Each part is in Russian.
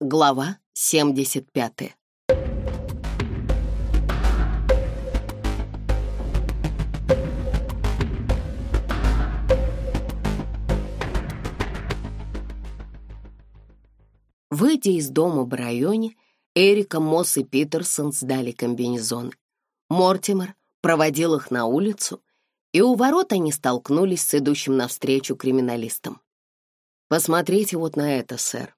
Глава 75 Выйдя из дома в районе, Эрика, Мосс и Питерсон сдали комбинезоны. Мортимер проводил их на улицу, и у ворот они столкнулись с идущим навстречу криминалистом. «Посмотрите вот на это, сэр»,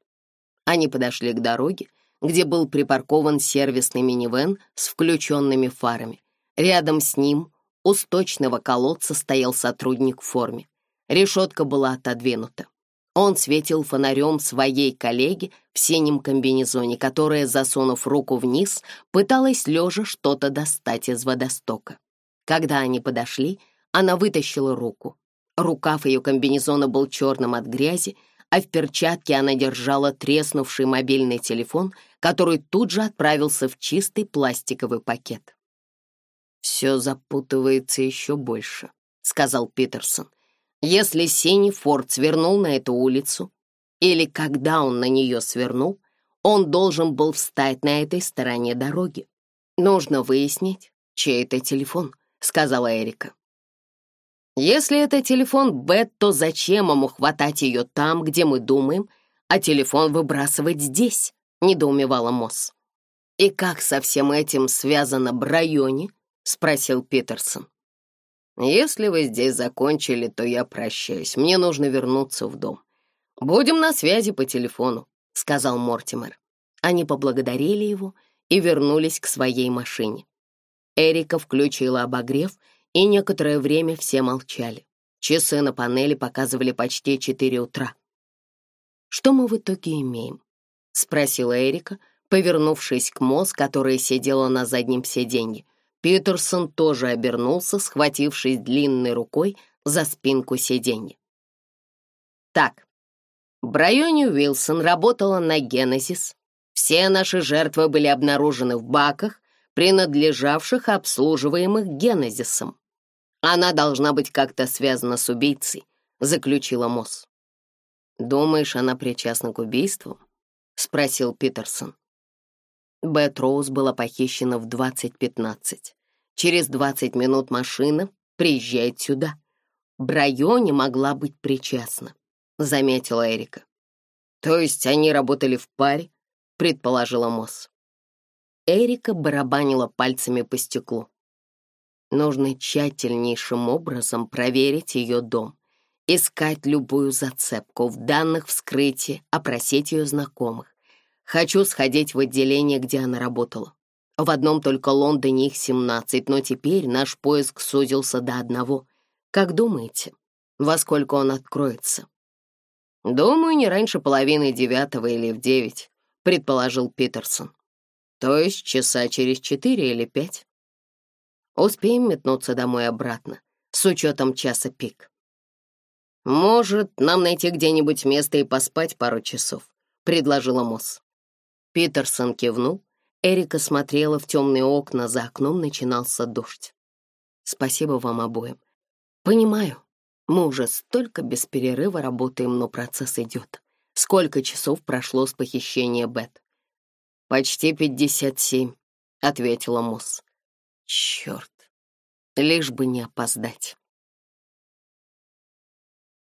они подошли к дороге, где был припаркован сервисный минивэн с включенными фарами. Рядом с ним у сточного колодца стоял сотрудник в форме. Решетка была отодвинута. Он светил фонарем своей коллеге в синем комбинезоне, которая, засунув руку вниз, пыталась лежа что-то достать из водостока. Когда они подошли, она вытащила руку. Рукав ее комбинезона был черным от грязи, а в перчатке она держала треснувший мобильный телефон, который тут же отправился в чистый пластиковый пакет. «Все запутывается еще больше», — сказал Питерсон. «Если Синий Форд свернул на эту улицу, или когда он на нее свернул, он должен был встать на этой стороне дороги. Нужно выяснить, чей это телефон», — сказала Эрика. Если это телефон Бет, то зачем ему хватать ее там, где мы думаем, а телефон выбрасывать здесь?» — недоумевала Мосс. «И как со всем этим связано Брайони?» — спросил Питерсон. «Если вы здесь закончили, то я прощаюсь. Мне нужно вернуться в дом. Будем на связи по телефону», — сказал Мортимер. Они поблагодарили его и вернулись к своей машине. Эрика включила обогрев — и некоторое время все молчали. Часы на панели показывали почти четыре утра. «Что мы в итоге имеем?» — спросила Эрика, повернувшись к Мосс, которая сидела на заднем сиденье. Питерсон тоже обернулся, схватившись длинной рукой за спинку сиденья. «Так, Брайони Уилсон работала на «Генезис». Все наши жертвы были обнаружены в баках, принадлежавших обслуживаемых «Генезисом». Она должна быть как-то связана с убийцей», — заключила Мосс. «Думаешь, она причастна к убийству?» — спросил Питерсон. Бет Роуз была похищена в 20.15. Через 20 минут машина приезжает сюда. Брайо не могла быть причастна, — заметила Эрика. «То есть они работали в паре?» — предположила Мосс. Эрика барабанила пальцами по стеклу. Нужно тщательнейшим образом проверить ее дом, искать любую зацепку в данных вскрытия, опросить ее знакомых. Хочу сходить в отделение, где она работала. В одном только Лондоне их 17, но теперь наш поиск сузился до одного. Как думаете, во сколько он откроется? Думаю, не раньше половины девятого или в девять, предположил Питерсон. То есть часа через четыре или пять успеем метнуться домой обратно, с учетом часа пик. «Может, нам найти где-нибудь место и поспать пару часов», — предложила Мосс. Питерсон кивнул. Эрика смотрела в темные окна, за окном начинался дождь. «Спасибо вам обоим. Понимаю, мы уже столько без перерыва работаем, но процесс идет. Сколько часов прошло с похищения Бет?» «Почти пятьдесят семь», — ответила Мосс. Черт, лишь бы не опоздать.